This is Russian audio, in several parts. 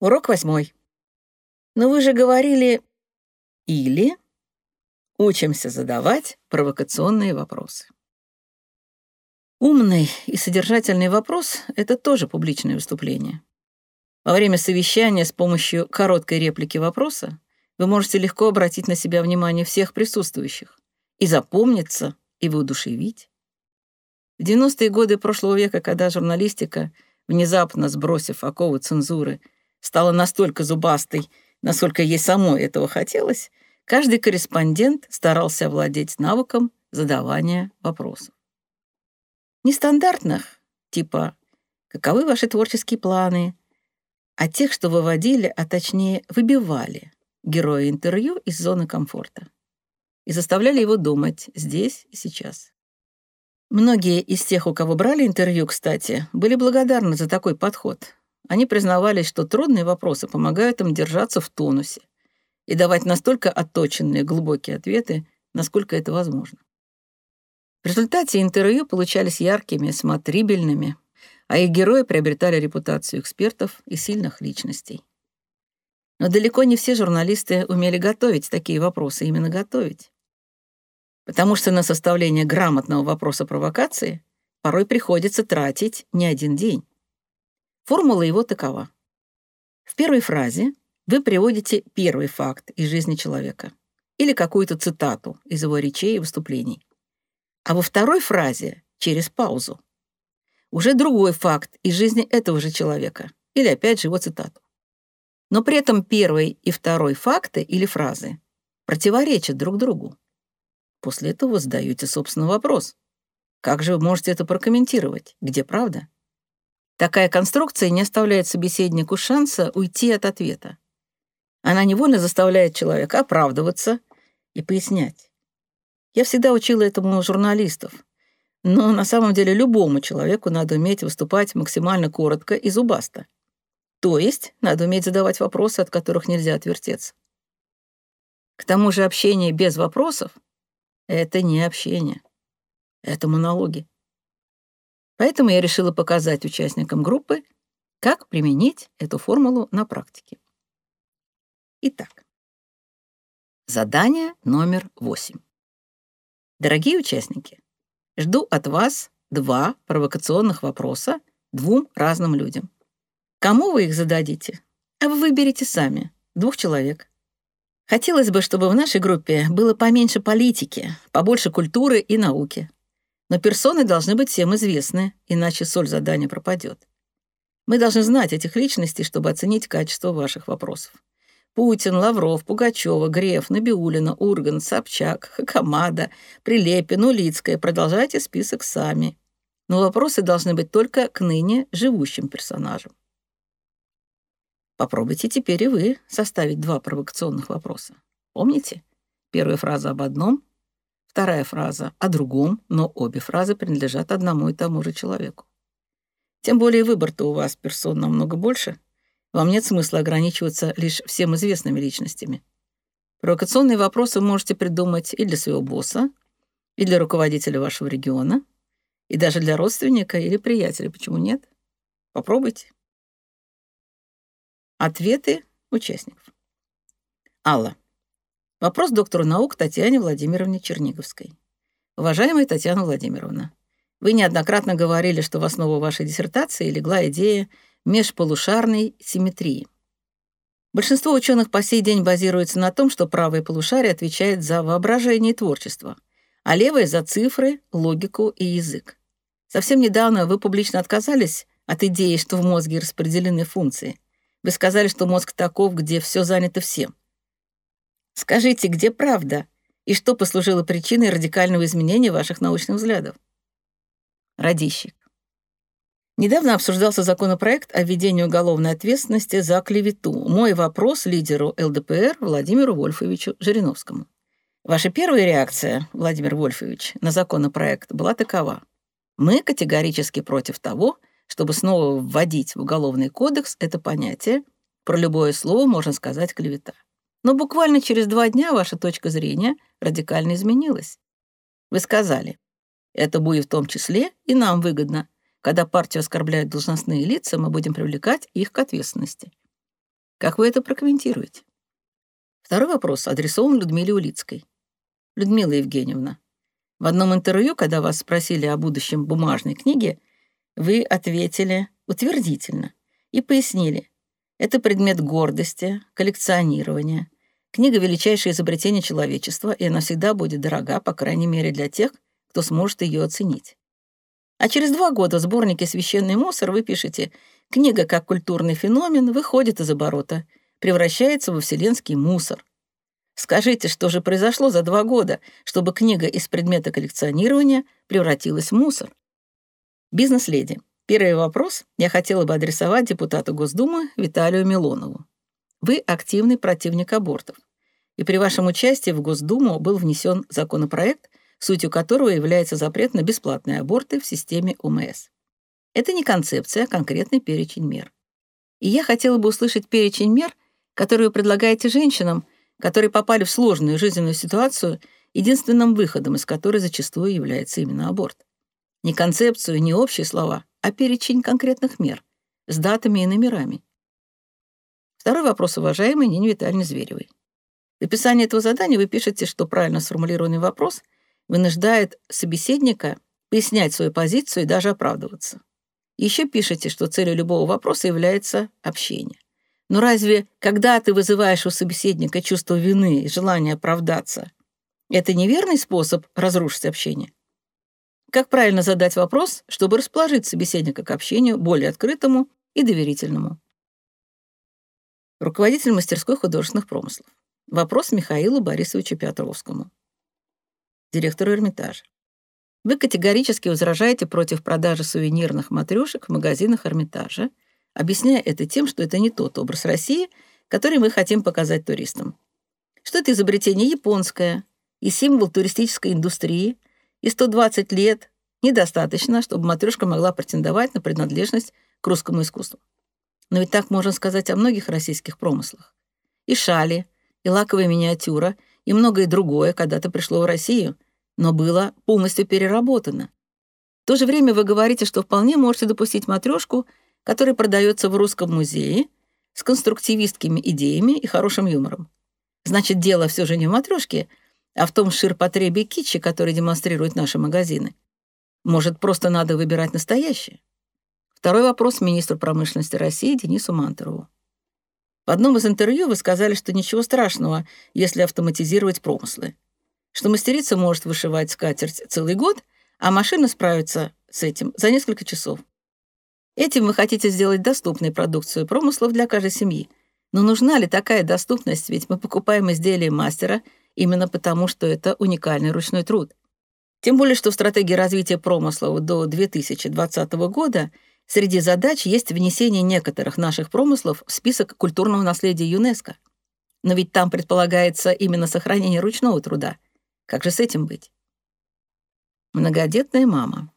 Урок восьмой. Но вы же говорили «или» учимся задавать провокационные вопросы. Умный и содержательный вопрос — это тоже публичное выступление. Во время совещания с помощью короткой реплики вопроса вы можете легко обратить на себя внимание всех присутствующих и запомниться, и воодушевить. В 90-е годы прошлого века, когда журналистика, внезапно сбросив оковы цензуры, стала настолько зубастой, насколько ей самой этого хотелось, каждый корреспондент старался овладеть навыком задавания вопросов. Нестандартных, типа «Каковы ваши творческие планы?», а тех, что выводили, а точнее выбивали героя интервью из зоны комфорта и заставляли его думать здесь и сейчас. Многие из тех, у кого брали интервью, кстати, были благодарны за такой подход. Они признавались, что трудные вопросы помогают им держаться в тонусе и давать настолько отточенные глубокие ответы, насколько это возможно. В результате интервью получались яркими, смотрибельными, а их герои приобретали репутацию экспертов и сильных личностей. Но далеко не все журналисты умели готовить такие вопросы, именно готовить. Потому что на составление грамотного вопроса провокации порой приходится тратить не один день. Формула его такова. В первой фразе вы приводите первый факт из жизни человека или какую-то цитату из его речей и выступлений а во второй фразе, через паузу, уже другой факт из жизни этого же человека, или опять же его цитату. Но при этом первый и второй факты или фразы противоречат друг другу. После этого задаете собственный вопрос. Как же вы можете это прокомментировать? Где правда? Такая конструкция не оставляет собеседнику шанса уйти от ответа. Она невольно заставляет человека оправдываться и пояснять. Я всегда учила этому журналистов. Но на самом деле любому человеку надо уметь выступать максимально коротко и зубасто. То есть надо уметь задавать вопросы, от которых нельзя отвертеться. К тому же общение без вопросов — это не общение. Это монологи. Поэтому я решила показать участникам группы, как применить эту формулу на практике. Итак, задание номер восемь. Дорогие участники, жду от вас два провокационных вопроса двум разным людям. Кому вы их зададите? А вы выберите сами, двух человек. Хотелось бы, чтобы в нашей группе было поменьше политики, побольше культуры и науки. Но персоны должны быть всем известны, иначе соль задания пропадет. Мы должны знать этих личностей, чтобы оценить качество ваших вопросов. Путин, Лавров, Пугачева, Греф, Набиулина, Урган, Собчак, Хакамада, Прилепин, Улицкая. Продолжайте список сами. Но вопросы должны быть только к ныне живущим персонажам. Попробуйте теперь и вы составить два провокационных вопроса. Помните? Первая фраза об одном, вторая фраза о другом, но обе фразы принадлежат одному и тому же человеку. Тем более выбор-то у вас персон намного больше — вам нет смысла ограничиваться лишь всем известными личностями. Провокационные вопросы можете придумать и для своего босса, и для руководителя вашего региона, и даже для родственника или приятеля. Почему нет? Попробуйте. Ответы участников. Алла. Вопрос доктору наук Татьяне Владимировне Черниговской. Уважаемая Татьяна Владимировна, вы неоднократно говорили, что в основу вашей диссертации легла идея межполушарной симметрии. Большинство ученых по сей день базируется на том, что правое полушарие отвечает за воображение и творчество, а левое — за цифры, логику и язык. Совсем недавно вы публично отказались от идеи, что в мозге распределены функции. Вы сказали, что мозг таков, где все занято всем. Скажите, где правда и что послужило причиной радикального изменения ваших научных взглядов? Радищик. Недавно обсуждался законопроект о введении уголовной ответственности за клевету. Мой вопрос лидеру ЛДПР Владимиру Вольфовичу Жириновскому. Ваша первая реакция, Владимир Вольфович, на законопроект была такова. Мы категорически против того, чтобы снова вводить в Уголовный кодекс это понятие. Про любое слово можно сказать клевета. Но буквально через два дня ваша точка зрения радикально изменилась. Вы сказали, это будет в том числе и нам выгодно, когда партию оскорбляют должностные лица, мы будем привлекать их к ответственности. Как вы это прокомментируете? Второй вопрос адресован Людмиле Улицкой. Людмила Евгеньевна, в одном интервью, когда вас спросили о будущем бумажной книги, вы ответили утвердительно и пояснили, это предмет гордости, коллекционирования. Книга — величайшее изобретение человечества, и она всегда будет дорога, по крайней мере, для тех, кто сможет ее оценить. А через два года в сборнике «Священный мусор» вы пишете «Книга как культурный феномен выходит из оборота, превращается во вселенский мусор». Скажите, что же произошло за два года, чтобы книга из предмета коллекционирования превратилась в мусор? Бизнес-леди. Первый вопрос я хотела бы адресовать депутату Госдумы Виталию Милонову. Вы активный противник абортов, и при вашем участии в Госдуму был внесен законопроект, сутью которого является запрет на бесплатные аборты в системе УМС. Это не концепция, а конкретный перечень мер. И я хотела бы услышать перечень мер, которые вы предлагаете женщинам, которые попали в сложную жизненную ситуацию, единственным выходом из которой зачастую является именно аборт. Не концепцию, не общие слова, а перечень конкретных мер с датами и номерами. Второй вопрос, уважаемый Нине Витальевне Зверевой. В описании этого задания вы пишете, что правильно сформулированный вопрос вынуждает собеседника пояснять свою позицию и даже оправдываться. Еще пишете, что целью любого вопроса является общение. Но разве, когда ты вызываешь у собеседника чувство вины и желание оправдаться, это неверный способ разрушить общение? Как правильно задать вопрос, чтобы расположить собеседника к общению более открытому и доверительному? Руководитель мастерской художественных промыслов. Вопрос Михаилу Борисовичу Петровскому. Директору Эрмитажа. Вы категорически возражаете против продажи сувенирных матрешек в магазинах Эрмитажа, объясняя это тем, что это не тот образ России, который мы хотим показать туристам. Что это изобретение японское и символ туристической индустрии – и 120 лет недостаточно, чтобы матрешка могла претендовать на принадлежность к русскому искусству. Но ведь так можно сказать о многих российских промыслах. И шали, и лаковая миниатюра, и многое другое когда-то пришло в Россию, но было полностью переработано. В то же время вы говорите, что вполне можете допустить матрешку, которая продается в Русском музее с конструктивистскими идеями и хорошим юмором. Значит, дело все же не в матрешке, а в том ширпотребе китча, который демонстрируют наши магазины. Может, просто надо выбирать настоящее? Второй вопрос министру промышленности России Денису Мантерову. В одном из интервью вы сказали, что ничего страшного, если автоматизировать промыслы. Что мастерица может вышивать скатерть целый год, а машина справится с этим за несколько часов. Этим вы хотите сделать доступной продукцию промыслов для каждой семьи. Но нужна ли такая доступность, ведь мы покупаем изделия мастера — именно потому, что это уникальный ручной труд. Тем более, что в стратегии развития промыслов до 2020 года среди задач есть внесение некоторых наших промыслов в список культурного наследия ЮНЕСКо. Но ведь там предполагается именно сохранение ручного труда. Как же с этим быть? Многодетная мама.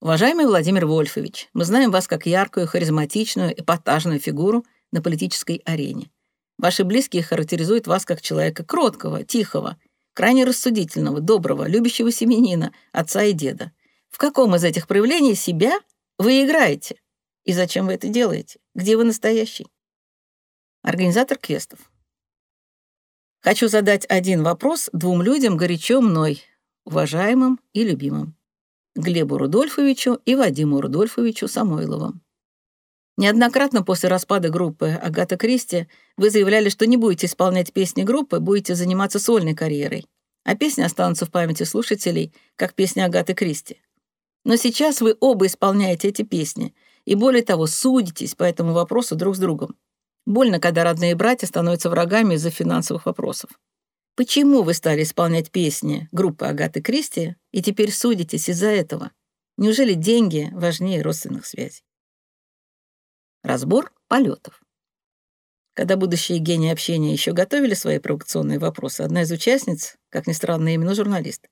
Уважаемый Владимир Вольфович, мы знаем вас как яркую, харизматичную, эпатажную фигуру на политической арене. Ваши близкие характеризуют вас как человека кроткого, тихого, крайне рассудительного, доброго, любящего семенина, отца и деда. В каком из этих проявлений себя вы играете? И зачем вы это делаете? Где вы настоящий? Организатор квестов. Хочу задать один вопрос двум людям, горячо мной, уважаемым и любимым. Глебу Рудольфовичу и Вадиму Рудольфовичу Самойловым. Неоднократно после распада группы Агата Кристи вы заявляли, что не будете исполнять песни группы, будете заниматься сольной карьерой. А песни останутся в памяти слушателей, как песни Агаты Кристи. Но сейчас вы оба исполняете эти песни, и более того, судитесь по этому вопросу друг с другом. Больно, когда родные братья становятся врагами из-за финансовых вопросов. Почему вы стали исполнять песни группы Агаты Кристи и теперь судитесь из-за этого? Неужели деньги важнее родственных связей? Разбор полетов. Когда будущие гении общения еще готовили свои провокационные вопросы, одна из участниц, как ни странно, именно журналист,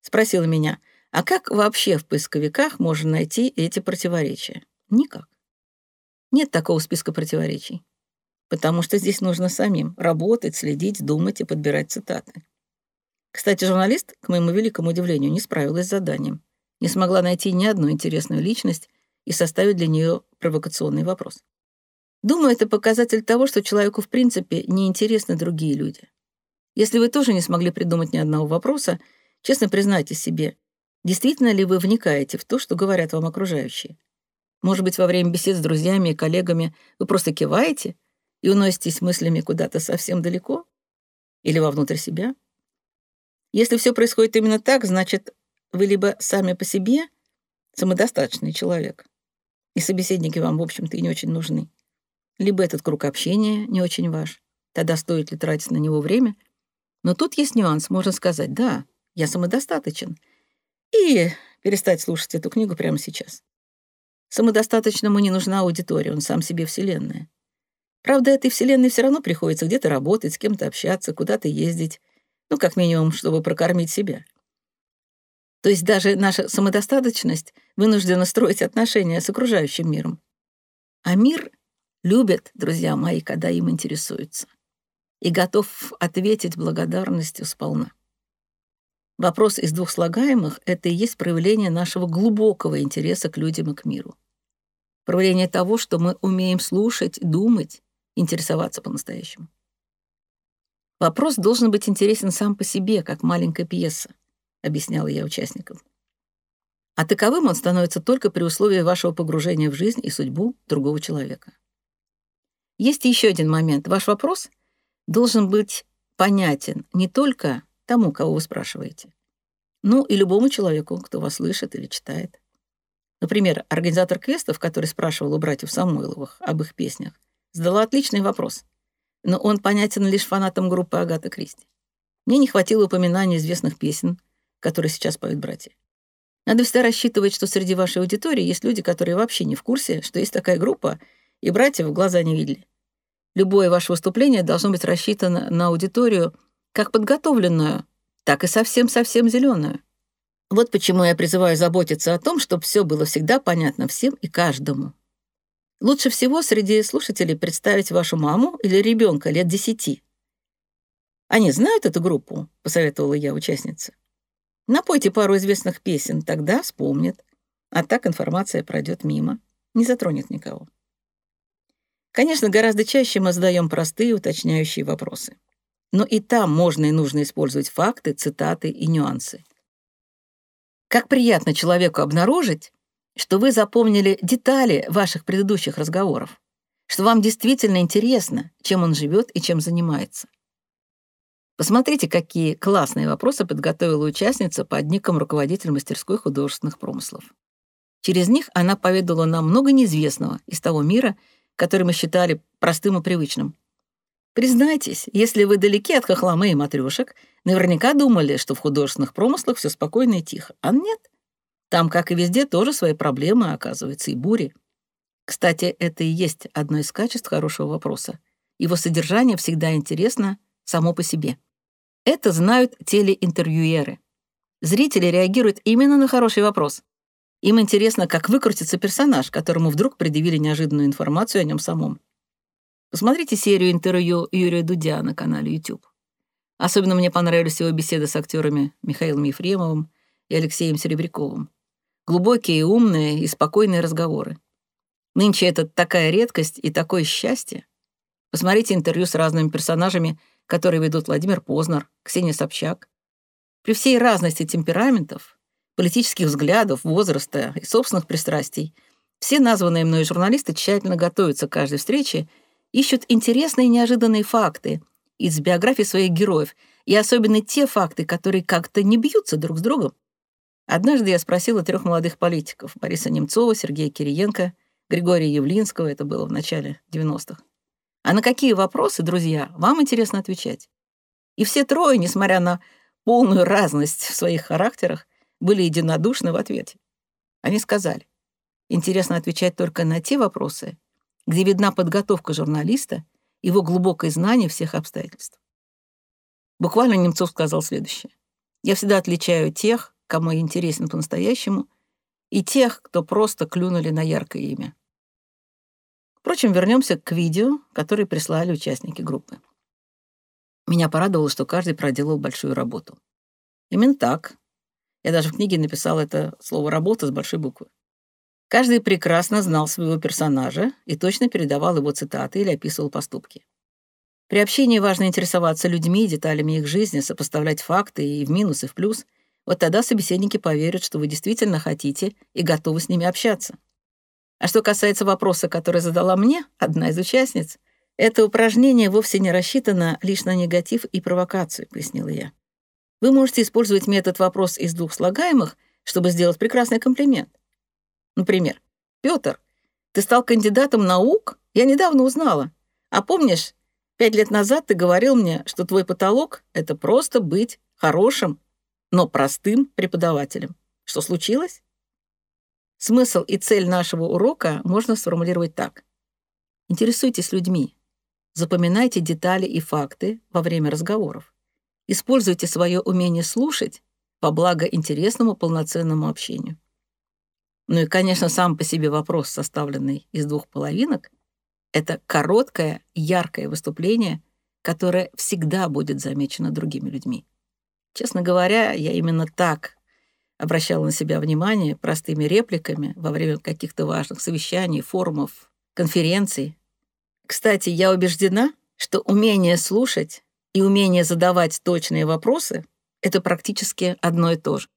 спросила меня, а как вообще в поисковиках можно найти эти противоречия? Никак. Нет такого списка противоречий. Потому что здесь нужно самим работать, следить, думать и подбирать цитаты. Кстати, журналист, к моему великому удивлению, не справилась с заданием. Не смогла найти ни одну интересную личность, и составить для нее провокационный вопрос. Думаю, это показатель того, что человеку в принципе неинтересны другие люди. Если вы тоже не смогли придумать ни одного вопроса, честно признайте себе, действительно ли вы вникаете в то, что говорят вам окружающие. Может быть, во время бесед с друзьями и коллегами вы просто киваете и уноситесь мыслями куда-то совсем далеко? Или вовнутрь себя? Если все происходит именно так, значит, вы либо сами по себе самодостаточный человек, и собеседники вам, в общем-то, и не очень нужны, либо этот круг общения не очень ваш, тогда стоит ли тратить на него время. Но тут есть нюанс, можно сказать, да, я самодостаточен, и перестать слушать эту книгу прямо сейчас. Самодостаточному не нужна аудитория, он сам себе вселенная. Правда, этой вселенной все равно приходится где-то работать, с кем-то общаться, куда-то ездить, ну, как минимум, чтобы прокормить себя. То есть даже наша самодостаточность вынуждена строить отношения с окружающим миром. А мир любит, друзья мои, когда им интересуются, и готов ответить благодарностью сполна. Вопрос из двух слагаемых — это и есть проявление нашего глубокого интереса к людям и к миру. Проявление того, что мы умеем слушать, думать, интересоваться по-настоящему. Вопрос должен быть интересен сам по себе, как маленькая пьеса, объясняла я участникам. А таковым он становится только при условии вашего погружения в жизнь и судьбу другого человека. Есть еще один момент. Ваш вопрос должен быть понятен не только тому, кого вы спрашиваете, ну и любому человеку, кто вас слышит или читает. Например, организатор квестов, который спрашивал у братьев Самойловых об их песнях, задала отличный вопрос, но он понятен лишь фанатам группы Агата Кристи. Мне не хватило упоминания известных песен, которые сейчас поют братья. Надо всегда рассчитывать, что среди вашей аудитории есть люди, которые вообще не в курсе, что есть такая группа, и братьев в глаза не видели. Любое ваше выступление должно быть рассчитано на аудиторию как подготовленную, так и совсем-совсем зеленую. Вот почему я призываю заботиться о том, чтобы все было всегда понятно всем и каждому. Лучше всего среди слушателей представить вашу маму или ребенка лет десяти. Они знают эту группу, посоветовала я участнице. Напойте пару известных песен, тогда вспомнят. А так информация пройдет мимо, не затронет никого. Конечно, гораздо чаще мы задаем простые уточняющие вопросы. Но и там можно и нужно использовать факты, цитаты и нюансы. Как приятно человеку обнаружить, что вы запомнили детали ваших предыдущих разговоров, что вам действительно интересно, чем он живет и чем занимается. Посмотрите, какие классные вопросы подготовила участница под ником руководитель мастерской художественных промыслов. Через них она поведала нам много неизвестного из того мира, который мы считали простым и привычным. Признайтесь, если вы далеки от хохломы и матрешек, наверняка думали, что в художественных промыслах все спокойно и тихо. А нет. Там, как и везде, тоже свои проблемы, оказывается, и бури. Кстати, это и есть одно из качеств хорошего вопроса. Его содержание всегда интересно само по себе. Это знают телеинтервьюеры. Зрители реагируют именно на хороший вопрос. Им интересно, как выкрутится персонаж, которому вдруг предъявили неожиданную информацию о нем самом. Посмотрите серию интервью Юрия Дудя на канале YouTube. Особенно мне понравились его беседы с актерами Михаилом Ефремовым и Алексеем Серебряковым. Глубокие, умные и спокойные разговоры. Нынче это такая редкость и такое счастье. Посмотрите интервью с разными персонажами, которые ведут Владимир Познер, Ксения Собчак. При всей разности темпераментов политических взглядов, возраста и собственных пристрастий, все названные мной журналисты тщательно готовятся к каждой встрече, ищут интересные и неожиданные факты из биографий своих героев, и особенно те факты, которые как-то не бьются друг с другом. Однажды я спросила трех молодых политиков — Бориса Немцова, Сергея Кириенко, Григория Явлинского, это было в начале 90-х. А на какие вопросы, друзья, вам интересно отвечать? И все трое, несмотря на полную разность в своих характерах, были единодушны в ответе. Они сказали, интересно отвечать только на те вопросы, где видна подготовка журналиста, его глубокое знание всех обстоятельств. Буквально Немцов сказал следующее. «Я всегда отличаю тех, кому я интересен по-настоящему, и тех, кто просто клюнули на яркое имя». Впрочем, вернемся к видео, которое прислали участники группы. Меня порадовало, что каждый проделал большую работу. Именно так, я даже в книге написала это слово «работа» с большой буквы. Каждый прекрасно знал своего персонажа и точно передавал его цитаты или описывал поступки. При общении важно интересоваться людьми, деталями их жизни, сопоставлять факты и в минус, и в плюс. Вот тогда собеседники поверят, что вы действительно хотите и готовы с ними общаться. А что касается вопроса, который задала мне одна из участниц, это упражнение вовсе не рассчитано лишь на негатив и провокацию, пояснила я. Вы можете использовать метод «вопрос из двух слагаемых», чтобы сделать прекрасный комплимент. Например, «Пётр, ты стал кандидатом наук? Я недавно узнала. А помнишь, пять лет назад ты говорил мне, что твой потолок — это просто быть хорошим, но простым преподавателем. Что случилось?» Смысл и цель нашего урока можно сформулировать так. Интересуйтесь людьми, запоминайте детали и факты во время разговоров. Используйте свое умение слушать во благо интересному полноценному общению. Ну и, конечно, сам по себе вопрос, составленный из двух половинок, это короткое, яркое выступление, которое всегда будет замечено другими людьми. Честно говоря, я именно так обращала на себя внимание простыми репликами во время каких-то важных совещаний, форумов, конференций. Кстати, я убеждена, что умение слушать и умение задавать точные вопросы — это практически одно и то же.